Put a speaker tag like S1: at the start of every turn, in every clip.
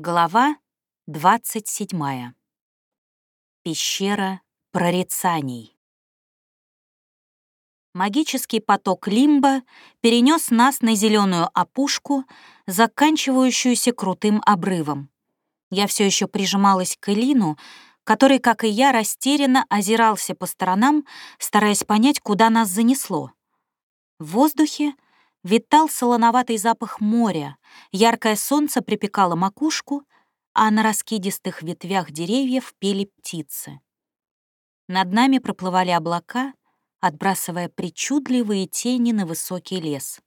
S1: Глава 27. Пещера прорицаний. Магический поток Лимба перенес нас на зеленую опушку, заканчивающуюся крутым обрывом. Я все еще прижималась к Элину, который, как и я, растерянно озирался по сторонам, стараясь понять, куда нас занесло. В воздухе витал солоноватый запах моря, яркое солнце припекало макушку, а на раскидистых ветвях деревьев пели птицы. Над нами проплывали облака, отбрасывая причудливые тени на высокий лес.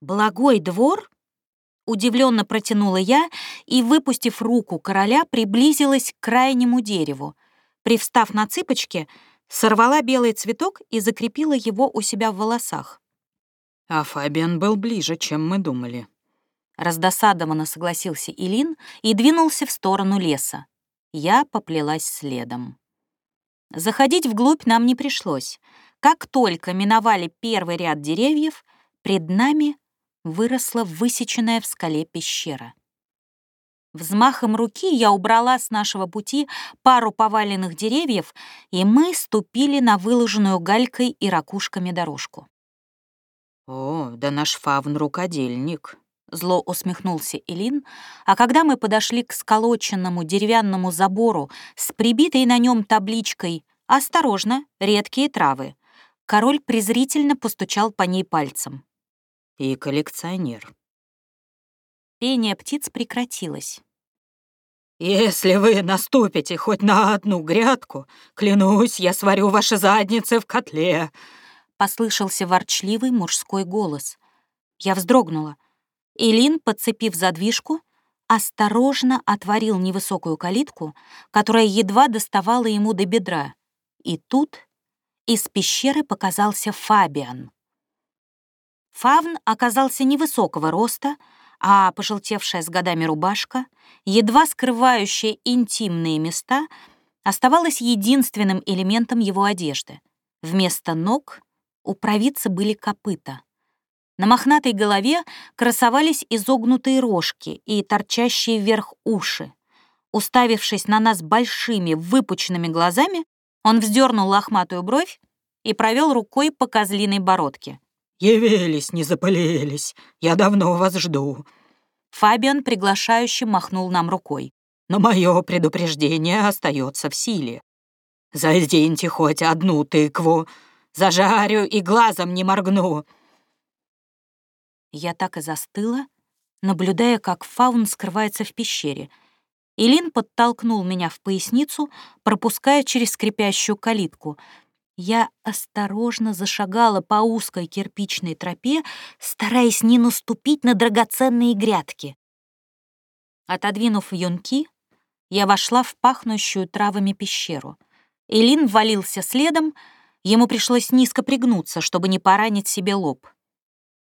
S1: «Благой двор?» — удивленно протянула я и, выпустив руку короля, приблизилась к крайнему дереву. Привстав на цыпочки, сорвала белый цветок и закрепила его у себя в волосах.
S2: А Фабиан был ближе, чем мы думали.
S1: Раздосадованно согласился Илин и двинулся в сторону леса. Я поплелась следом. Заходить вглубь нам не пришлось. Как только миновали первый ряд деревьев, пред нами выросла высеченная в скале пещера. Взмахом руки я убрала с нашего пути пару поваленных деревьев, и мы ступили на выложенную галькой и ракушками дорожку.
S2: «О, да наш фавн — рукодельник», —
S1: зло усмехнулся Илин, а когда мы подошли к сколоченному деревянному забору с прибитой на нем табличкой «Осторожно, редкие травы», король презрительно постучал по ней пальцем.
S2: «И коллекционер».
S1: Пение птиц прекратилось.
S2: «Если вы наступите хоть на одну грядку, клянусь, я сварю ваши задницы в котле»,
S1: послышался ворчливый мужской голос. Я вздрогнула. Илин, подцепив задвижку, осторожно отворил невысокую калитку, которая едва доставала ему до бедра. И тут из пещеры показался Фабиан. Фавн оказался невысокого роста, а пожелтевшая с годами рубашка, едва скрывающая интимные места, оставалась единственным элементом его одежды. Вместо ног у провидца были копыта. На мохнатой голове красовались изогнутые рожки и торчащие вверх уши. Уставившись на нас большими выпученными глазами, он вздернул лохматую бровь и провел рукой по козлиной бородке.
S2: «Явились, не запылились. Я давно вас жду».
S1: Фабиан приглашающе махнул нам рукой.
S2: «Но мое предупреждение остается в силе. Заденьте хоть одну тыкву, Зажарю и глазом не моргну!»
S1: Я так и застыла, наблюдая, как фаун скрывается в пещере. Илин подтолкнул меня в поясницу, пропуская через скрипящую калитку. Я осторожно зашагала по узкой кирпичной тропе, стараясь не наступить на драгоценные грядки. Отодвинув юнки, я вошла в пахнущую травами пещеру. Илин ввалился следом, Ему пришлось низко пригнуться, чтобы не поранить себе лоб.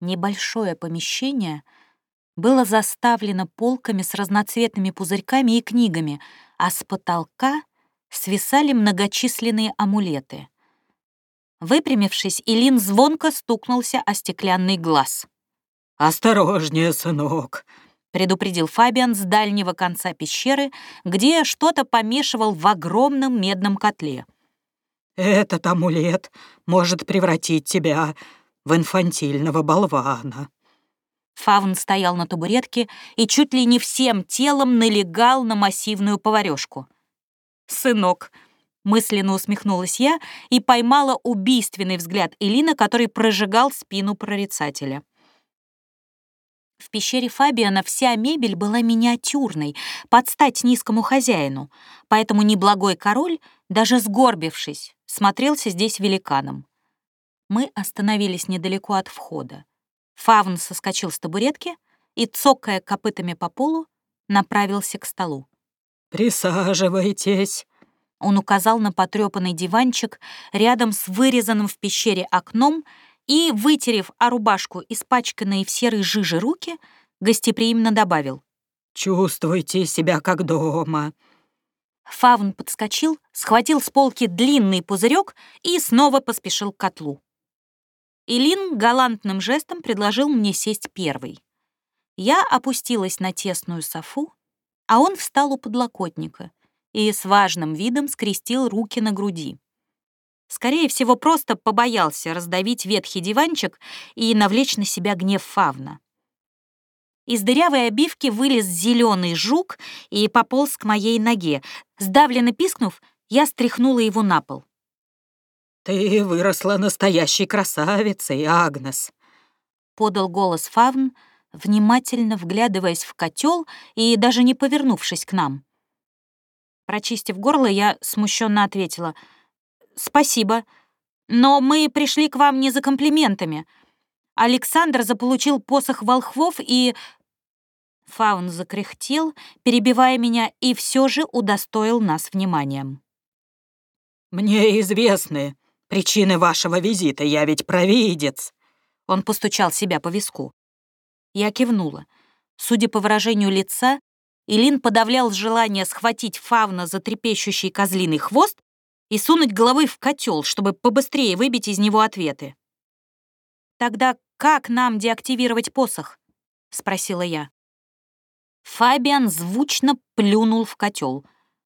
S1: Небольшое помещение было заставлено полками с разноцветными пузырьками и книгами, а с потолка свисали многочисленные амулеты. Выпрямившись, Илин звонко стукнулся о стеклянный глаз.
S2: «Осторожнее, сынок», —
S1: предупредил Фабиан с дальнего конца пещеры, где что-то помешивал в огромном медном котле.
S2: Этот амулет может превратить тебя в инфантильного болвана».
S1: Фавн стоял на табуретке и чуть ли не всем телом налегал на массивную поварёшку. «Сынок», — мысленно усмехнулась я и поймала убийственный взгляд Элина, который прожигал спину прорицателя. В пещере Фабиана вся мебель была миниатюрной, под стать низкому хозяину, поэтому неблагой король, даже сгорбившись, смотрелся здесь великаном. Мы остановились недалеко от входа. Фавн соскочил с табуретки и, цокая копытами по полу, направился к столу.
S2: «Присаживайтесь»,
S1: он указал на потрёпанный диванчик рядом с вырезанным в пещере окном и, вытерев о рубашку испачканные в серой жиже руки, гостеприимно добавил.
S2: «Чувствуйте себя как дома».
S1: Фавн подскочил, схватил с полки длинный пузырек и снова поспешил к котлу. Илин галантным жестом предложил мне сесть первый. Я опустилась на тесную софу, а он встал у подлокотника и с важным видом скрестил руки на груди. Скорее всего, просто побоялся раздавить ветхий диванчик и навлечь на себя гнев фавна. Из дырявой обивки вылез зеленый жук и пополз к моей ноге. Сдавленно пискнув, я стряхнула его на пол.
S2: «Ты выросла настоящей красавицей, Агнес», —
S1: подал голос Фавн, внимательно вглядываясь в котел и даже не повернувшись к нам. Прочистив горло, я смущенно ответила «Спасибо, но мы пришли к вам не за комплиментами. Александр заполучил посох волхвов и...» Фаун закряхтел, перебивая меня, и все же удостоил нас вниманием.
S2: «Мне известны причины вашего визита, я ведь провидец!»
S1: Он постучал себя по виску. Я кивнула. Судя по выражению лица, Илин подавлял желание схватить фавна за трепещущий козлиный хвост и сунуть головой в котел, чтобы побыстрее выбить из него ответы. «Тогда как нам деактивировать посох?» — спросила я. Фабиан звучно плюнул в котел.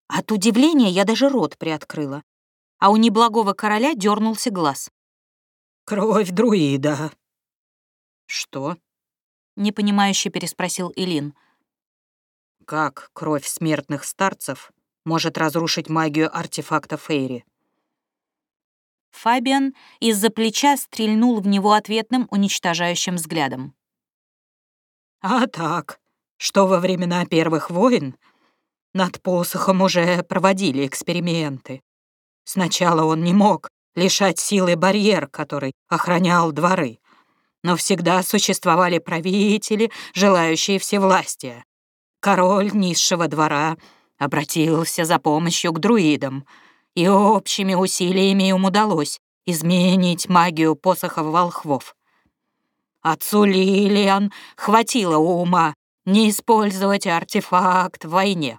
S1: От удивления я даже рот приоткрыла, а у неблагого короля дернулся глаз.
S2: «Кровь друида».
S1: «Что?» — непонимающе переспросил Илин.
S2: «Как кровь смертных старцев может разрушить магию артефакта Фейри?»
S1: Фабиан из-за плеча стрельнул в него ответным уничтожающим взглядом.
S2: «А так, что во времена первых войн над посохом уже проводили эксперименты. Сначала он не мог лишать силы барьер, который охранял дворы, но всегда существовали правители, желающие всевластия. Король низшего двора обратился за помощью к друидам — и общими усилиями им удалось изменить магию посохов волхвов. Отцу Лилиан хватило ума не использовать артефакт в войне.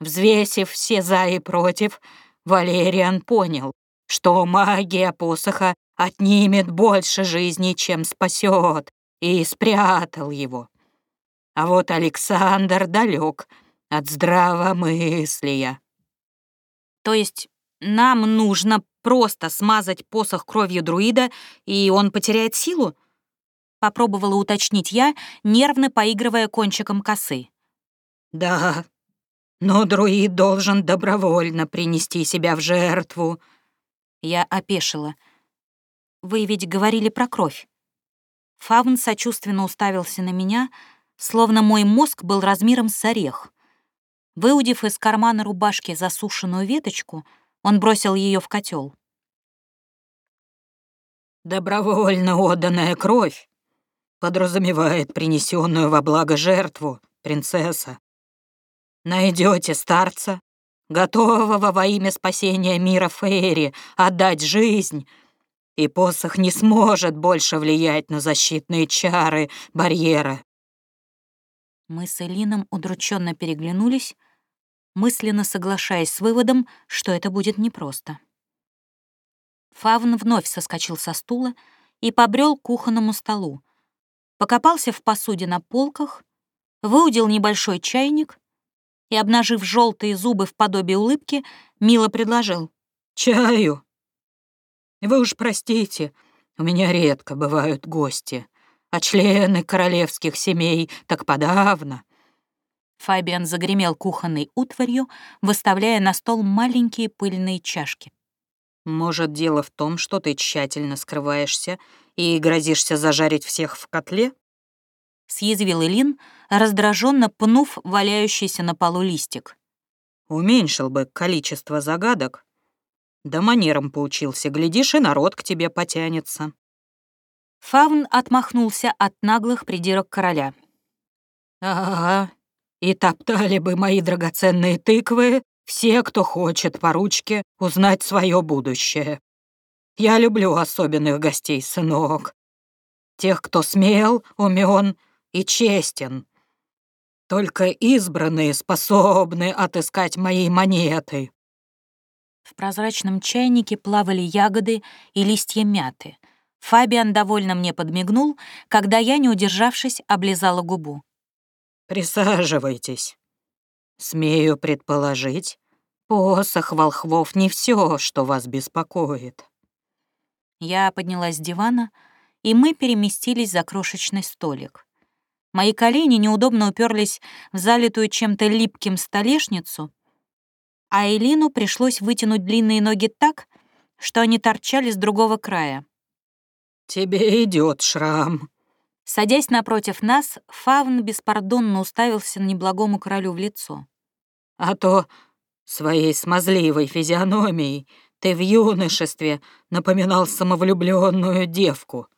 S2: Взвесив все «за» и «против», Валериан понял, что магия посоха отнимет больше жизни, чем спасет, и спрятал его. А вот Александр далек от здравомыслия.
S1: То есть нам нужно просто смазать посох кровью друида, и он потеряет силу? Попробовала уточнить я, нервно поигрывая кончиком косы.
S2: Да, но друид должен добровольно принести себя в жертву.
S1: Я опешила. Вы ведь говорили про кровь. Фавн сочувственно уставился на меня, словно мой мозг был размером с орех. Выудив из кармана рубашки засушенную веточку, он бросил ее в котел.
S2: «Добровольно отданная кровь подразумевает принесенную во благо жертву, принцесса. Найдете старца, готового во имя спасения мира Фейри отдать жизнь, и посох не сможет больше влиять на защитные чары барьера».
S1: Мы с Элином удрученно переглянулись, мысленно соглашаясь с выводом, что это будет непросто. Фавн вновь соскочил со стула и побрел к кухонному столу. Покопался в посуде на полках, выудил небольшой чайник и, обнажив желтые зубы в подобие улыбки, мило предложил.
S2: «Чаю? Вы уж простите, у меня редко бывают гости, а члены королевских семей так подавно.
S1: Фабиан загремел кухонной утварью, выставляя на стол маленькие пыльные чашки.
S2: «Может, дело в том, что ты тщательно скрываешься и грозишься зажарить всех в котле?»
S1: Съязвил Илин, раздраженно пнув валяющийся на полу листик.
S2: «Уменьшил бы количество загадок. Да манером поучился, глядишь, и народ к тебе потянется».
S1: Фавн отмахнулся от наглых придирок короля.
S2: «Ага, и топтали бы мои драгоценные тыквы все, кто хочет по ручке узнать свое будущее. Я люблю особенных гостей, сынок. Тех, кто смел, умен и честен. Только избранные способны отыскать мои монеты.
S1: В прозрачном чайнике плавали ягоды и листья мяты. Фабиан довольно мне подмигнул, когда я, не удержавшись, облизала губу.
S2: Присаживайтесь. Смею предположить, посох волхвов не все, что вас беспокоит.
S1: Я поднялась с дивана, и мы переместились за крошечный столик. Мои колени неудобно уперлись в залитую чем-то липким столешницу, а Элину пришлось вытянуть длинные ноги так, что они торчали с другого края.
S2: «Тебе идет шрам».
S1: Садясь напротив нас, Фавн беспардонно уставился на неблагому королю в лицо.
S2: «А то своей смазливой физиономией ты в юношестве напоминал самовлюбленную девку».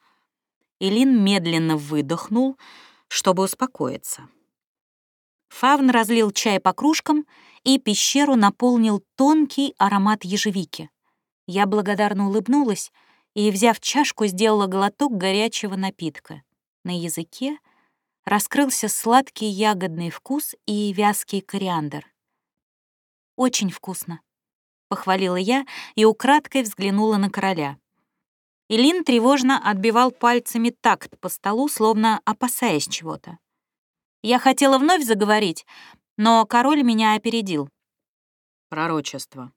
S1: Илин медленно выдохнул, чтобы успокоиться. Фавн разлил чай по кружкам, и пещеру наполнил тонкий аромат ежевики. Я благодарно улыбнулась и, взяв чашку, сделала глоток горячего напитка. На языке раскрылся сладкий ягодный вкус и вязкий кориандр. «Очень вкусно», — похвалила я и украдкой взглянула на короля. Илин тревожно отбивал пальцами такт по столу, словно опасаясь чего-то. Я хотела вновь заговорить, но король меня опередил.
S2: Пророчество.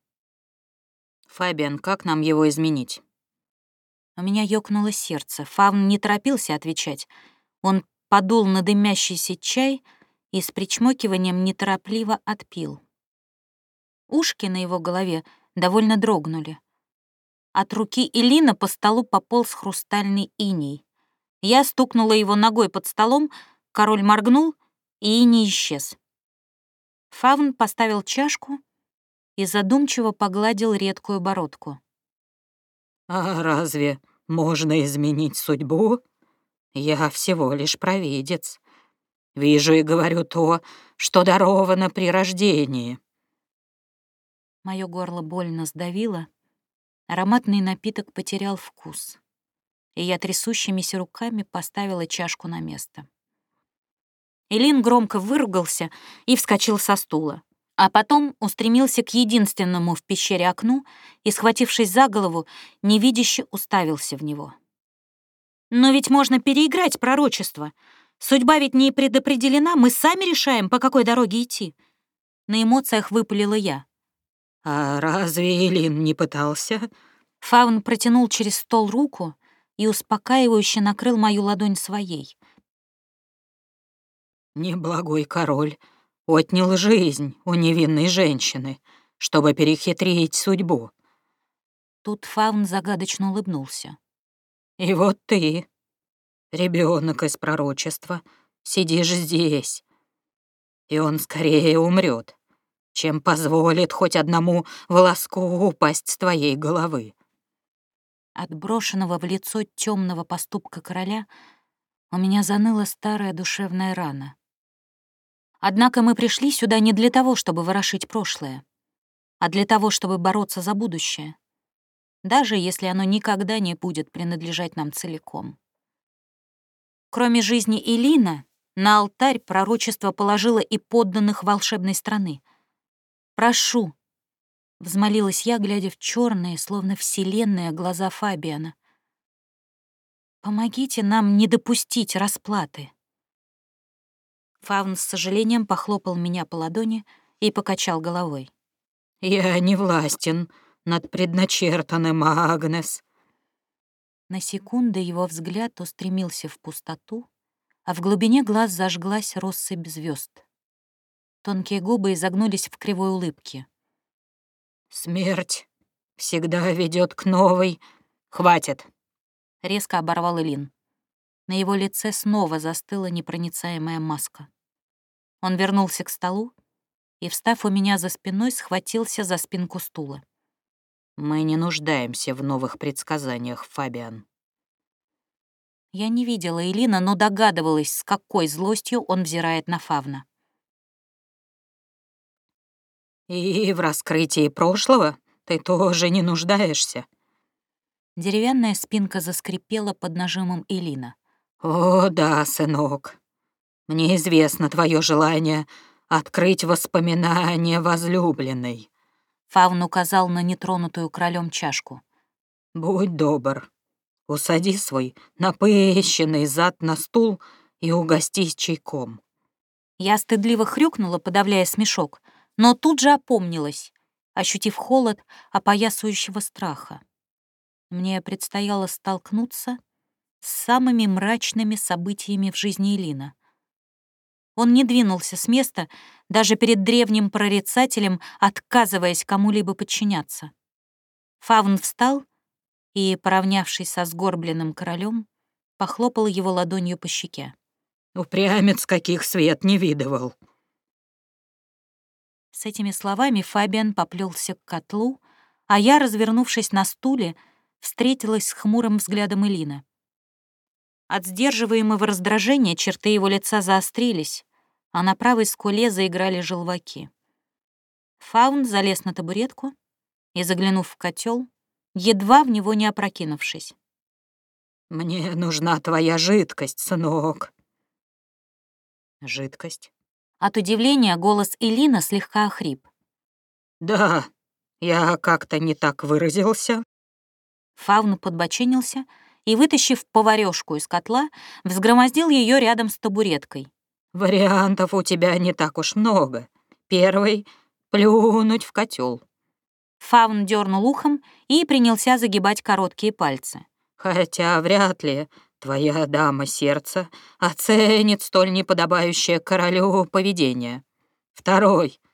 S2: Фабиан, как нам его изменить?
S1: У меня ёкнуло сердце. Фавн не торопился отвечать. Он подул на дымящийся чай и с причмокиванием неторопливо отпил. Ушки на его голове довольно дрогнули. От руки Элина по столу пополз хрустальный иней. Я стукнула его ногой под столом, король моргнул, и иней исчез. Фавн поставил чашку и задумчиво погладил редкую бородку.
S2: «А разве можно изменить судьбу? Я всего лишь провидец. Вижу и говорю то, что даровано при рождении».
S1: Моё горло больно сдавило, Ароматный напиток потерял вкус, и я трясущимися руками поставила чашку на место. Элин громко выругался и вскочил со стула, а потом устремился к единственному в пещере окну и, схватившись за голову, невидяще уставился в него. «Но ведь можно переиграть пророчество. Судьба ведь не предопределена, мы сами решаем, по какой дороге идти». На эмоциях выпалила я.
S2: «А разве Элин не пытался?»
S1: Фаун протянул через стол руку и успокаивающе накрыл мою ладонь своей.
S2: «Неблагой король отнял жизнь у невинной женщины, чтобы перехитрить судьбу».
S1: Тут Фаун загадочно улыбнулся.
S2: «И вот ты, ребенок из пророчества, сидишь здесь, и он скорее умрет чем позволит хоть одному волоску упасть с твоей головы.
S1: От брошенного в лицо темного поступка короля у меня заныла старая душевная рана. Однако мы пришли сюда не для того, чтобы ворошить прошлое, а для того, чтобы бороться за будущее, даже если оно никогда не будет принадлежать нам целиком. Кроме жизни Илина, на алтарь пророчество положило и подданных волшебной страны — Прошу!» — взмолилась я, глядя в черные, словно вселенные, глаза Фабиана. «Помогите нам не допустить расплаты». Фавн с сожалением похлопал меня по ладони и покачал головой.
S2: «Я не властен над предначертанным, Агнес».
S1: На секунду его взгляд устремился в пустоту, а в глубине глаз зажглась россыпь звезд. Тонкие губы изогнулись в кривой улыбке.
S2: «Смерть всегда ведет к новой. Хватит!»
S1: — резко оборвал Элин. На его лице снова застыла непроницаемая маска. Он вернулся к столу и, встав у меня за спиной, схватился за спинку стула.
S2: «Мы не нуждаемся в новых предсказаниях, Фабиан».
S1: Я не видела Элина, но догадывалась, с какой злостью он взирает на Фавна.
S2: И в раскрытии прошлого ты тоже не нуждаешься.
S1: Деревянная спинка заскрипела под нажимом Элина.
S2: «О, да, сынок. Мне известно твое желание открыть воспоминания возлюбленной».
S1: Фаун указал на нетронутую королем чашку.
S2: «Будь добр, усади свой напыщенный зад на стул и угостись чайком.
S1: Я стыдливо хрюкнула, подавляя смешок, но тут же опомнилась, ощутив холод опоясывающего страха. Мне предстояло столкнуться с самыми мрачными событиями в жизни Элина. Он не двинулся с места, даже перед древним прорицателем, отказываясь кому-либо подчиняться. Фавн встал и, поравнявшись со сгорбленным королем, похлопал его ладонью по щеке.
S2: «Упрямец, каких свет не видывал!»
S1: С этими словами Фабиан поплелся к котлу, а я, развернувшись на стуле, встретилась с хмурым взглядом Элина. От сдерживаемого раздражения черты его лица заострились, а на правой скуле заиграли желваки. Фаун залез на табуретку и, заглянув в котел, едва в него не опрокинувшись.
S2: «Мне нужна твоя жидкость, сынок». «Жидкость?»
S1: От удивления голос Элина слегка охрип.
S2: «Да, я как-то не так выразился».
S1: Фаун подбочинился и, вытащив поварёшку из котла, взгромоздил ее рядом с табуреткой.
S2: «Вариантов у тебя не так уж много. Первый — плюнуть в котел.
S1: Фаун дернул ухом и принялся загибать короткие пальцы.
S2: «Хотя вряд ли твоя дама сердца оценит столь неподобающее королю поведение. Второй —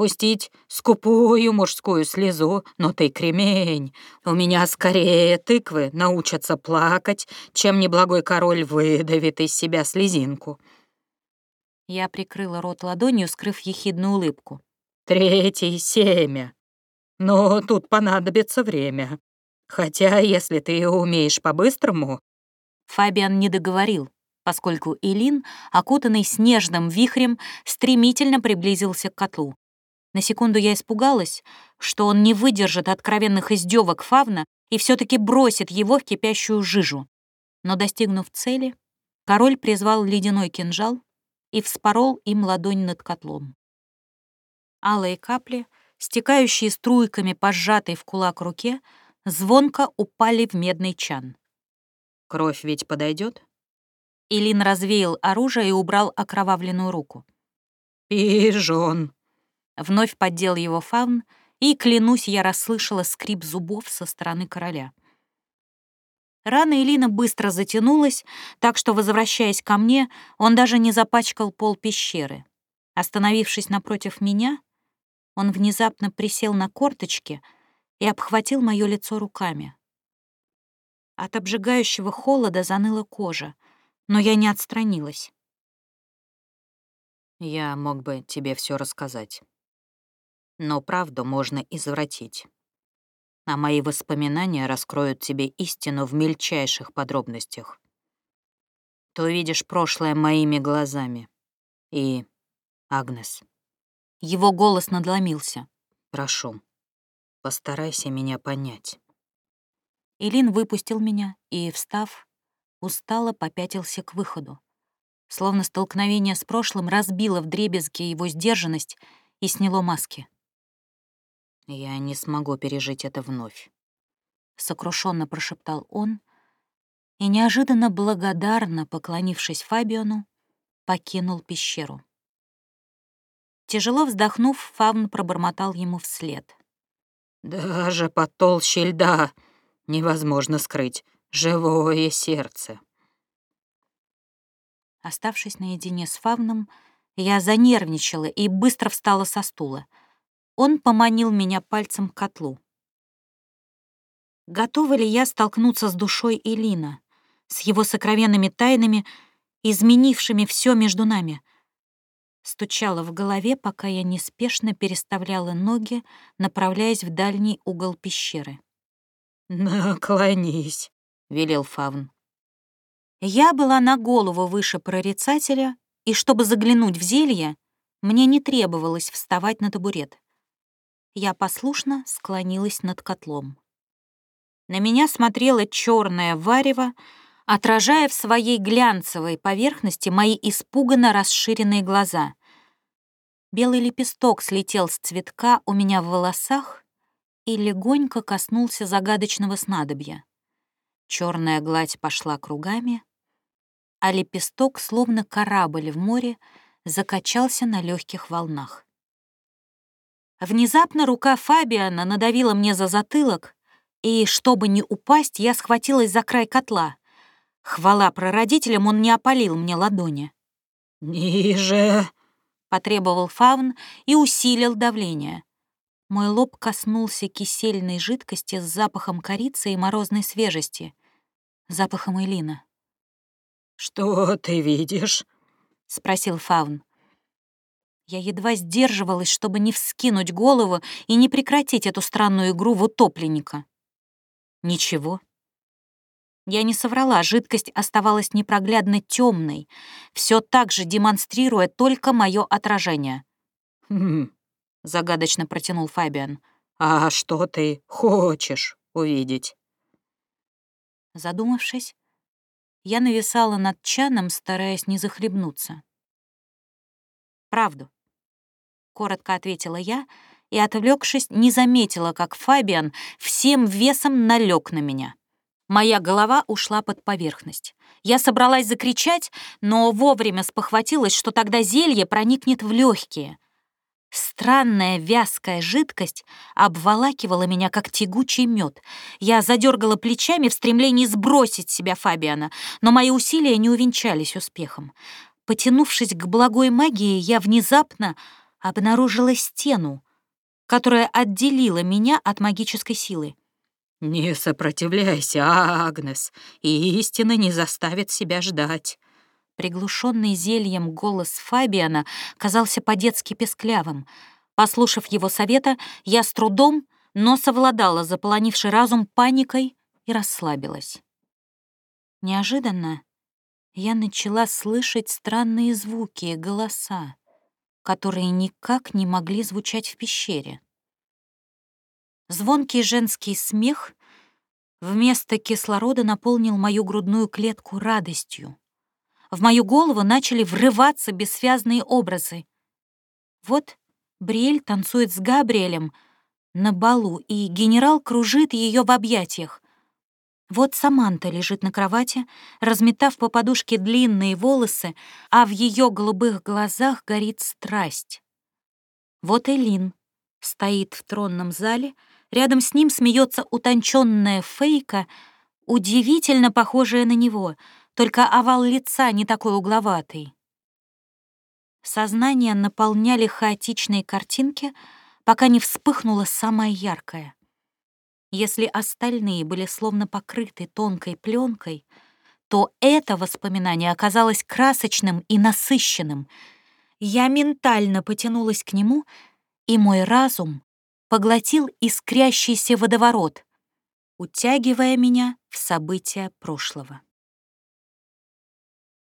S2: пустить скупую мужскую слезу, но ты кремень. У меня скорее тыквы научатся плакать, чем неблагой король выдавит из себя слезинку».
S1: Я прикрыла рот ладонью, скрыв ехидную улыбку.
S2: «Третий — семя. Но тут понадобится время. Хотя, если ты умеешь по-быстрому...»
S1: Фабиан не договорил, поскольку Илин, окутанный снежным вихрем, стремительно приблизился к котлу. На секунду я испугалась, что он не выдержит откровенных издевок Фавна и все таки бросит его в кипящую жижу. Но, достигнув цели, король призвал ледяной кинжал и вспорол им ладонь над котлом. Алые капли, стекающие струйками по сжатой в кулак руке, звонко упали в медный чан.
S2: «Кровь ведь подойдет?
S1: Илин развеял оружие и убрал окровавленную руку.
S2: «Пижон!»
S1: Вновь поддел его фаун, и, клянусь, я расслышала скрип зубов со стороны короля. Рана Элина быстро затянулась, так что, возвращаясь ко мне, он даже не запачкал пол пещеры. Остановившись напротив меня, он внезапно присел на корточки и обхватил мое лицо руками. От обжигающего холода заныла кожа, но я не отстранилась.
S2: «Я мог бы тебе все рассказать. Но правду можно извратить а мои воспоминания раскроют тебе истину в мельчайших подробностях. Ты увидишь прошлое моими глазами. И, Агнес.
S1: Его голос надломился.
S2: Прошу, постарайся меня понять.
S1: Илин выпустил меня и, встав, устало попятился к выходу. Словно столкновение с прошлым разбило вдребезги его сдержанность и сняло маски.
S2: Я не смогу пережить это вновь.
S1: Сокрушенно прошептал он и, неожиданно благодарно поклонившись Фабиону, покинул пещеру. Тяжело вздохнув, Фавн пробормотал ему вслед.
S2: «Даже под толще льда невозможно скрыть живое сердце».
S1: Оставшись наедине с Фавном, я занервничала и быстро встала со стула — он поманил меня пальцем к котлу. Готова ли я столкнуться с душой Элина, с его сокровенными тайнами, изменившими все между нами? Стучала в голове, пока я неспешно переставляла ноги, направляясь в дальний угол пещеры.
S2: «Наклонись», — велел Фавн.
S1: Я была на голову выше прорицателя, и чтобы заглянуть в зелье, мне не требовалось вставать на табурет. Я послушно склонилась над котлом. На меня смотрело черное варево, отражая в своей глянцевой поверхности мои испуганно расширенные глаза. Белый лепесток слетел с цветка у меня в волосах и легонько коснулся загадочного снадобья. Черная гладь пошла кругами, а лепесток, словно корабль в море, закачался на легких волнах. Внезапно рука Фабиана надавила мне за затылок, и, чтобы не упасть, я схватилась за край котла. Хвала прародителям, он не опалил мне ладони.
S2: «Ниже!»
S1: — потребовал фаун и усилил давление. Мой лоб коснулся кисельной жидкости с запахом корицы и морозной свежести, запахом Элина.
S2: «Что ты видишь?»
S1: — спросил фаун. Я едва сдерживалась, чтобы не вскинуть голову и не прекратить эту странную игру в утопленника. Ничего. Я не соврала, жидкость оставалась непроглядно темной, все так же демонстрируя только мое отражение.
S2: «Хм», — загадочно протянул Фабиан. «А что ты хочешь увидеть?»
S1: Задумавшись, я нависала над чаном, стараясь не захлебнуться. «Правду», — коротко ответила я, и, отвлекшись, не заметила, как Фабиан всем весом налег на меня. Моя голова ушла под поверхность. Я собралась закричать, но вовремя спохватилась, что тогда зелье проникнет в легкие. Странная вязкая жидкость обволакивала меня, как тягучий мед. Я задергала плечами в стремлении сбросить себя Фабиана, но мои усилия не увенчались успехом. Потянувшись к благой магии, я внезапно обнаружила стену, которая отделила меня от магической силы.
S2: «Не сопротивляйся, Агнес, и истина не заставит себя ждать».
S1: Приглушенный зельем голос Фабиана казался по-детски песклявым. Послушав его совета, я с трудом, но совладала заполонивший разум паникой и расслабилась. Неожиданно я начала слышать странные звуки и голоса которые никак не могли звучать в пещере. Звонкий женский смех вместо кислорода наполнил мою грудную клетку радостью. В мою голову начали врываться бессвязные образы. Вот Бриэль танцует с Габриэлем на балу, и генерал кружит ее в объятиях. Вот Саманта лежит на кровати, разметав по подушке длинные волосы, а в ее голубых глазах горит страсть. Вот Элин стоит в тронном зале, рядом с ним смеется утонченная фейка, удивительно похожая на него, только овал лица не такой угловатый. Сознание наполняли хаотичные картинки, пока не вспыхнуло самое яркое. Если остальные были словно покрыты тонкой пленкой, то это воспоминание оказалось красочным и насыщенным. Я ментально потянулась к нему, и мой разум поглотил искрящийся водоворот, утягивая меня в события прошлого.